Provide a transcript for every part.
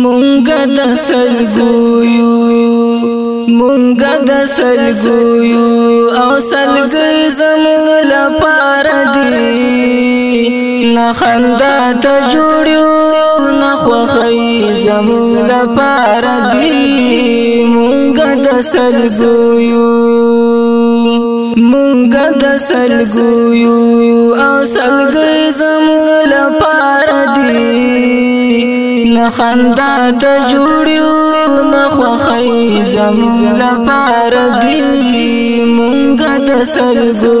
مونږ د سلګویو مونږ د سلګویو او سلګي زموږ لپاره دی نه خندا ته جوړیو نه خوخی زموږ لپاره دی مونږ د سلګویو مونږ د سلګو او سلګي زموږ لپاره دی نه خندا ته جوړیو نه خوخی زموږ لپاره دی مونږ د سلګو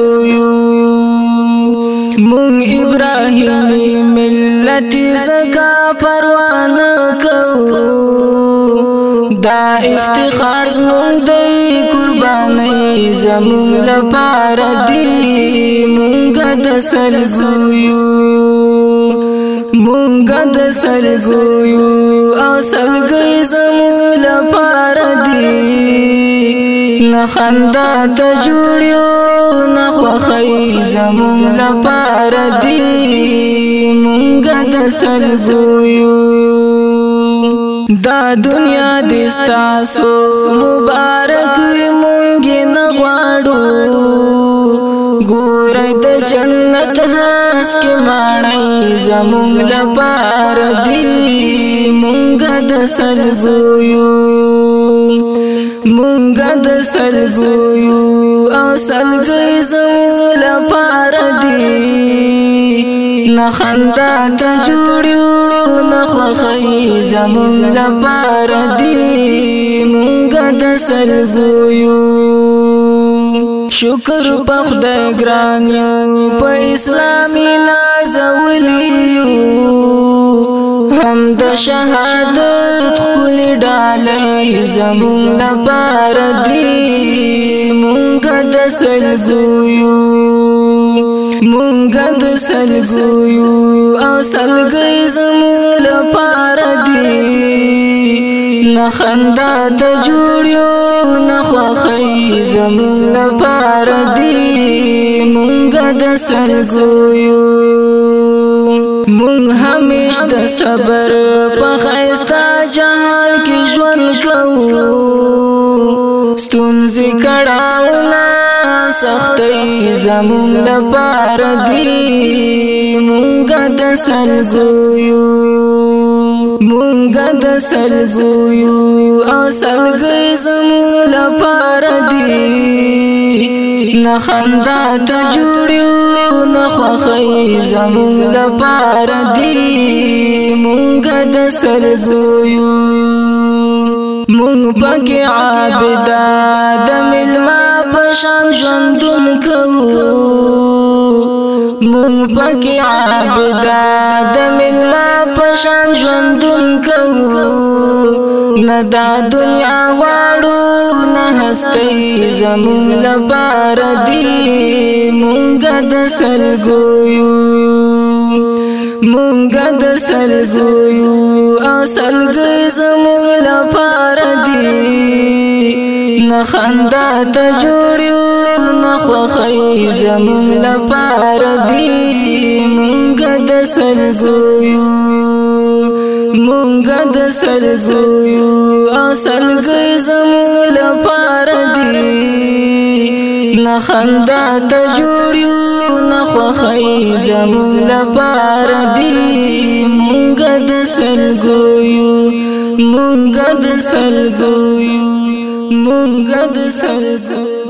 مونږ ابراهیمي ملت زکا پروانه کوو دا افتخار زمونږ دی قرباني زمونږ لپاره دی مونږ د سلګویو مونږ د سلګویو او سلګي زمونږ لپاره دی نه خندا ته جوړیو نه خوخی زمونږ لپاره دی مونږ د سلګویو دا دنیا دستا سو مبارک وی مونږه نغواړو ګور د جنت راس کې ماړی زمونږ لپار دی مونږ د سلګویو مونږ د سلګویو او سلګي زمونږ لپار دی نه خندا ته جوړو نه خوخی زمون لپاره دی مونږ د سرزویو شکر په خدای ګران یو په اسلامي نازولیو هم د شهادت خل ډالې زمون لپاره دی مونږ د سرزویو مونږ د سلګو او سلګي زمو لپاره دی نه خندا د جوړیو نه خوخی زمو لپاره دی مونږ د سلګو مونږ همیش د صبر په خیستا جهان کې ژوند کوو ستونزې کړاونا سختې زموږ لپاره دی مونږه د سلزویو مونږه د سلزویو او سلګې زموږ لپاره دی نه خندا ته جوړیو نه خوخې زموږ لپاره دی مونږه د سلزویو مونږ پکې عابدا د ملما پشان ژوندون کوو مونږ پکې عابدا د ملما پشان ژوندون کوو نه دا دنیا واړو نه هستی زمون لپاره دی مونږ د سلګو مونږ د سلګو او سلګي زمونږ لپاره نه خندا ته جوړو نه خوخی زمون لپاره دی مونږ د سلګو مونږ د سلګو اصل ګي زمون لپاره دی نه خندا ته جوړو نه خوخی زمون لپاره دی مونږ د سلګو مونږ د سرګو یو مونږ د سرګو